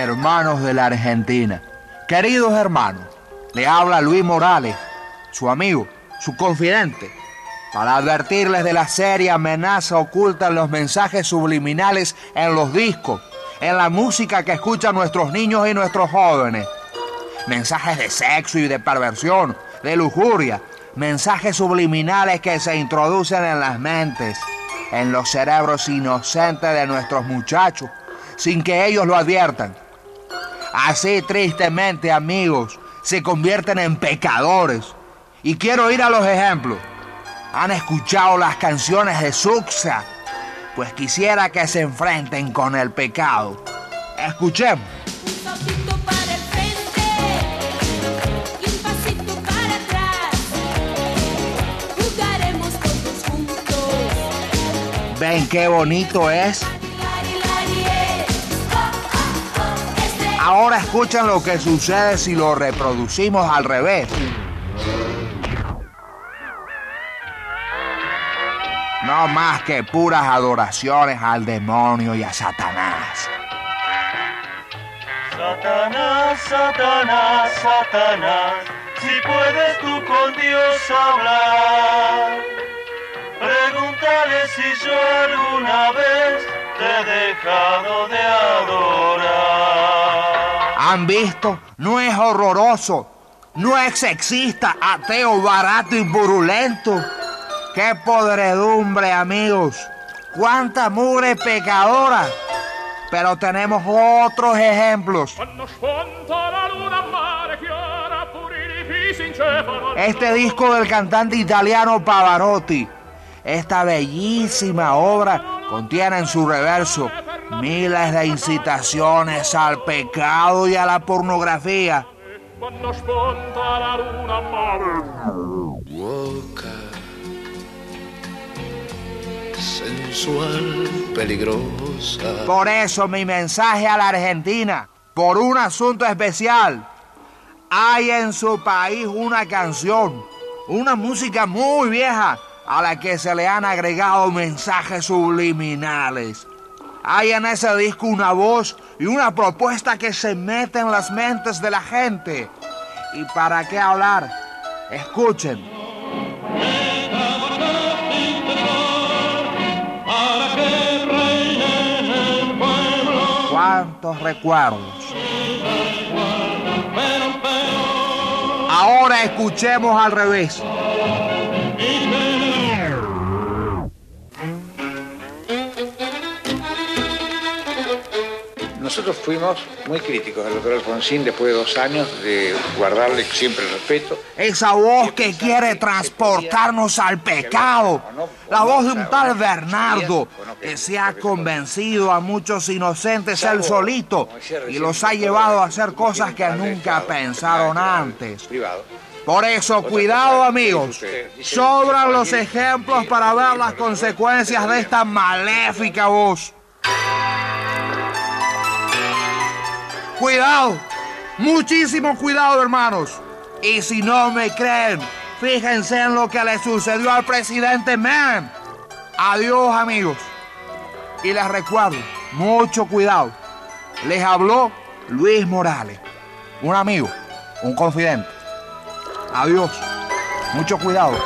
hermanos de la Argentina. Queridos hermanos, le habla Luis Morales, su amigo, su confidente, para advertirles de la seria amenaza oculta en los mensajes subliminales en los discos, en la música que escuchan nuestros niños y nuestros jóvenes. Mensajes de sexo y de perversión, de lujuria, mensajes subliminales que se introducen en las mentes, en los cerebros inocentes de nuestros muchachos, sin que ellos lo adviertan. Así tristemente, amigos, se convierten en pecadores. Y quiero ir a los ejemplos. ¿Han escuchado las canciones de Suxa? Pues quisiera que se enfrenten con el pecado. Escuchemos. ¿Ven qué bonito es? Ahora escuchan lo que sucede si lo reproducimos al revés. No más que puras adoraciones al demonio y a Satanás. Satanás, Satanás, Satanás, si puedes tú con Dios hablar, pregúntale si yo alguna vez te he dejado de adorar. ¿Han visto? No es horroroso, no es sexista, ateo, barato y burulento. ¡Qué podredumbre, amigos! ¡Cuánta mugre pecadora! Pero tenemos otros ejemplos. Este disco del cantante italiano Pavarotti, esta bellísima obra, contiene en su reverso miles de incitaciones al pecado y a la pornografía. sensual, peligrosa. Por eso mi mensaje a la Argentina, por un asunto especial. Hay en su país una canción, una música muy vieja a la que se le han agregado mensajes subliminales. Hay en ese disco una voz y una propuesta que se mete en las mentes de la gente. ¿Y para qué hablar? Escuchen. Cuántos recuerdos. Ahora escuchemos al revés. Fuimos muy críticos del doctor Alfonsín después de dos años de guardarle siempre el respeto. Esa voz que quiere transportarnos al pecado. La voz de un tal Bernardo que se ha convencido a muchos inocentes él solito y los ha llevado a hacer cosas que nunca pensaron antes. Por eso, cuidado amigos, sobran los ejemplos para ver las consecuencias de esta maléfica voz. Cuidado, muchísimo cuidado hermanos. Y si no me creen, fíjense en lo que le sucedió al presidente Mann. Adiós amigos. Y les recuerdo, mucho cuidado. Les habló Luis Morales, un amigo, un confidente. Adiós. Mucho cuidado.